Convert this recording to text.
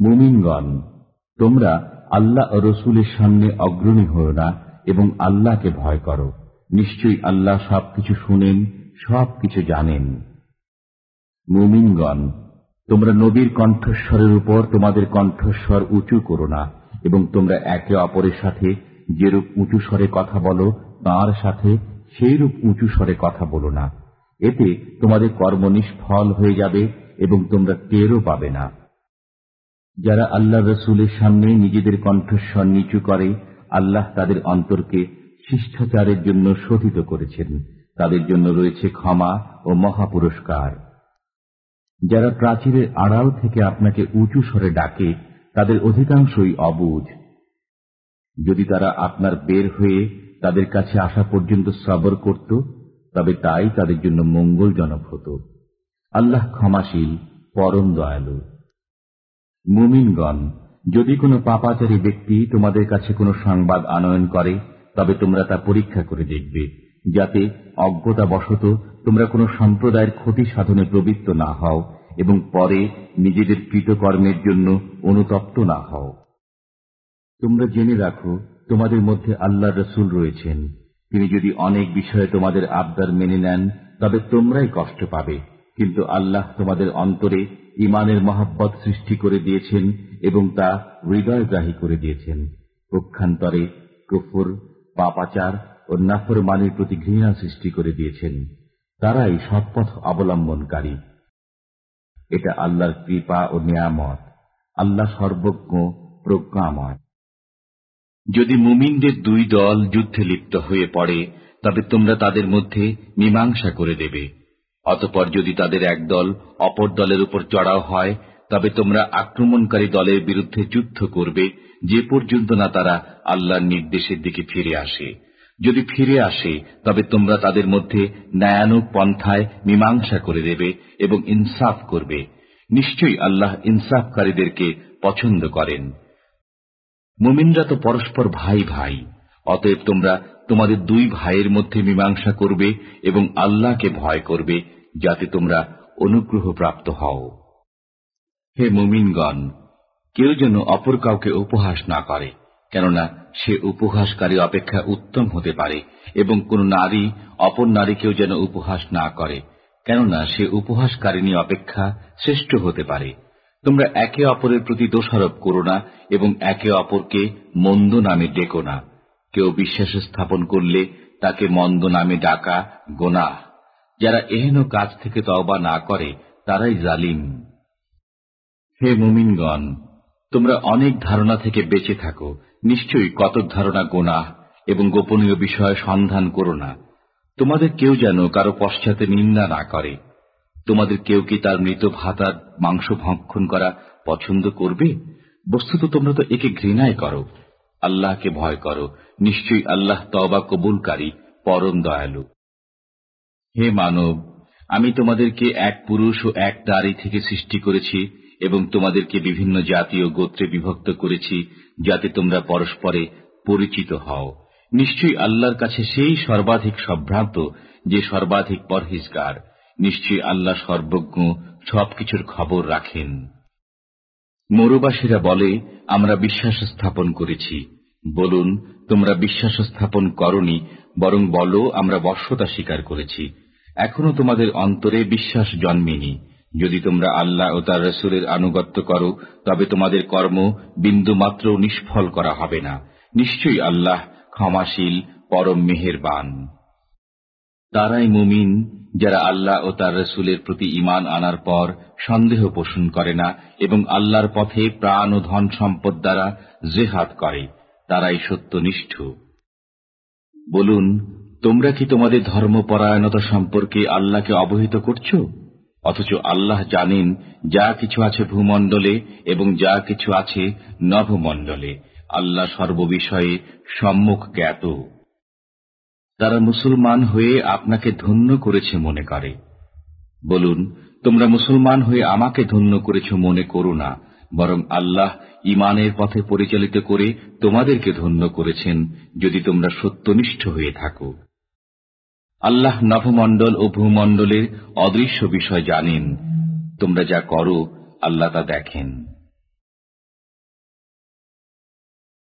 মুমিনগণ, তোমরা আল্লাহ ও রসুলের সামনে অগ্রণী হও না এবং আল্লাহকে ভয় করো। নিশ্চয়ই আল্লাহ সবকিছু শুনেন, সবকিছু জানেন। মুমিনগণ, তোমরা নবীর কণ্ঠস্বরের উপর তোমাদের কণ্ঠস্বর উঁচু করো না এবং তোমরা একে অপরের সাথে যেরূপ উঁচু স্বরে কথা বলো, তাঁর সাথে সেইরূপ উঁচু স্বরে কথা বলো না। এতে তোমাদের কর্ম নিষ্ফল হয়ে যাবে এবং তোমরা টেরও পাবে না। যারা আল্লাহ রসুলের সামনে নিজেদের কণ্ঠস্বর নিচু করে, আল্লাহ তাদের অন্তরকে শিষ্টাচারের জন্য শোধিত করেছেন। তাদের জন্য রয়েছে ক্ষমা ও মহাপুরস্কার। যারা প্রাচীরের আড়াল থেকে আপনাকে উঁচু স্বরে ডাকে, তাদের অধিকাংশই অবুঝ যদি তারা আপনার বের হয়ে তাদের কাছে আসা পর্যন্ত সবর করত, তবে তাই তাদের জন্য মঙ্গলজনক হতো। আল্লাহ ক্ষমাশীল, পরম দয়ালু। মুমিনগণ, যদি কোনো পাপাচারী ব্যক্তি তোমাদের কাছে কোনো সংবাদ আনয়ন করে, তবে তোমরা তা পরীক্ষা করে দেখবে, যাতে অজ্ঞতাবশত তোমরা কোনো সম্প্রদায়ের ক্ষতি সাধনে প্রবৃত্ত না হও এবং পরে নিজেদের কৃতকর্মের জন্য অনুতপ্ত না হও। তোমরা জেনে রাখো, তোমাদের মধ্যে আল্লাহ রসুল রয়েছেন। তিনি যদি অনেক বিষয়ে তোমাদের আবদার মেনে নেন, তবে তোমরাই কষ্ট পাবে। কিন্তু আল্লাহ তোমাদের অন্তরে ইমানের মহাব্বত সৃষ্টি করে দিয়েছেন এবং তা হৃদয়গ্রাহী করে দিয়েছেন। পক্ষান্তরে কুফুর, পাপাচার ও নাফর মানের প্রতি ঘৃণা সৃষ্টি করে দিয়েছেন। তারাই সৎপথ অবলম্বনকারী। এটা আল্লাহর কৃপা ও নিয়ামত, আল্লাহ সর্বজ্ঞ, প্রজ্ঞাময়। যদি মুমিনদের দুই দল যুদ্ধে লিপ্ত হয়ে পড়ে, তবে তোমরা তাদের মধ্যে মীমাংসা করে দেবে। অতপর যদি তাদের এক দল অপর দলের উপর চড়াও হয়, তবে তোমরা আক্রমণকারী দলের বিরুদ্ধে যুদ্ধ করবে, যে পর্যন্ত না তারা আল্লাহর নির্দেশের দিকে ফিরে আসে। যদি ফিরে আসে, তবে তোমরা তাদের মধ্যে ন্যায়ানুক পন্থায় মীমাংসা করে দেবে এবং ইনসাফ করবে। নিশ্চয়ই আল্লাহ ইনসাফকারীদেরকে পছন্দ করেন। মুমিনরা তো পরস্পর ভাই ভাই, অতএব তোমরা তোমাদের দুই ভাইয়ের মধ্যে মীমাংসা করবে এবং আল্লাহকে ভয় করবে যাতে তোমরা অনুগ্রহ প্রাপ্ত হও। হে মুমিনগণ, কেউ যেন অপর কাউকে উপহাস না করে, কেননা সে উপহাসকারী অপেক্ষা উত্তম হতে পারে এবং কোন নারী অপর নারীকেও যেন উপহাস না করে, কেননা সে উপহাসকারিণী অপেক্ষা শ্রেষ্ঠ হতে পারে। তোমরা একে অপরের প্রতি দোষারোপ করো না এবং একে অপরকে মন্দ নামে ডেকো না। কেউ বিশ্বাস স্থাপন করলে তাকে মন্দ নামে ডাকা গোনা যারা এহেন কাজ থেকে তওবা না করে, তারাই জালিম। হে মুমিনগণ, তোমরা অনেক ধারণা থেকে বেঁচে থাকো। নিশ্চয়ই কতক ধারণা গোনা এবং গোপনীয় বিষয় সন্ধান করো না। তোমাদের কেউ যেন কারও পশ্চাতে নিন্দা না করে। তোমাদের কেউ কি তার মৃত ভাতার মাংস ভক্ষণ করা পছন্দ করবে? বস্তুত তোমরা তো একে ঘৃণায় করো। আল্লাহকে ভয় করো। নিশ্চয়ই আল্লাহ তবা কবুলকারী, পরম দয়ালু। হে মানব, আমি তোমাদেরকে এক পুরুষ ও এক নারী থেকে সৃষ্টি করেছি এবং তোমাদেরকে বিভিন্ন জাতীয় গোত্রে বিভক্ত করেছি যাতে তোমরা পরস্পরে পরিচিত হও। নিশ্চয়ই আল্লাহর কাছে সেই সর্বাধিক সম্ভ্রান্ত যে সর্বাধিক পরহিজগার। নিশ্চয়ই আল্লাহ সর্বজ্ঞ, সবকিছুর খবর রাখেন। মরুবাসীরা বলে, আমরা বিশ্বাস স্থাপন করেছি। বলুন, তোমরা বিশ্বাস স্থাপন করনি, বরং বলো, আমরা বর্ষতা স্বীকার করেছি। এখনও তোমাদের অন্তরে বিশ্বাস জন্মেনি। যদি তোমরা আল্লাহ ও তার রসুলের আনুগত্য করো, তবে তোমাদের কর্ম বিন্দু মাত্র নিষ্ফল করা হবে না। নিশ্চয়ই আল্লাহ ক্ষমাশীল, পরম মেহেরবান। তারাই মুমিন, যারা আল্লাহ ও তার রসুলের প্রতি ইমান আনার পর সন্দেহ পোষণ করে না এবং আল্লাহর পথে প্রাণ ও ধন সম্পদ দ্বারা জেহাদ করে, তারাই সত্যনিষ্ঠ। বলুন তোমরা কি তোমাদের ধর্মপরায়ণতা সম্পর্কে আল্লাহকে অবহিত করছ? অথচ আল্লাহ জানেন, যা কিছু আছে ভূমণ্ডলে এবং যা কিছু আছে নভমণ্ডলে আল্লাহ সর্ববিষয়ে সম্মুখ জ্ঞাত। তারা মুসলমান হয়ে আপনাকে ধন্য করেছে মনে করে। বলুন, তোমরা মুসলমান হয়ে আমাকে ধন্য করেছ মনে করো না, বরং আল্লাহ ইমানের পথে পরিচালিত করে তোমাদেরকে ধন্য করেছেন যদি তোমরা সত্যনিষ্ঠ হয়ে থাকো। আল্লাহ নভমণ্ডল ও ভূমণ্ডলের অদৃশ্য বিষয় জানেন। তোমরা যা করো আল্লাহ তা দেখেন।